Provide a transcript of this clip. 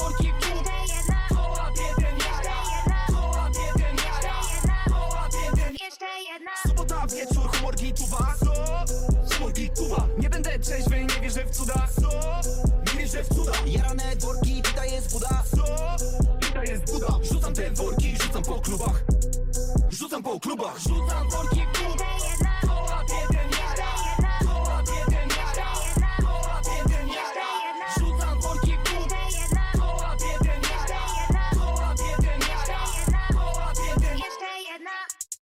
workiem tu Koła biedem jara Koła biedem jara Koła biedem Sobota wieczór, Nie będę trzeźwy, nie wierzę w cuda Nie wierzę w cuda. Jarane dworki, tutaj jest buda Co? Jest buda. Rzucam te worki, rzucam po klubach. Rzucam po klubach. Rzucam worki w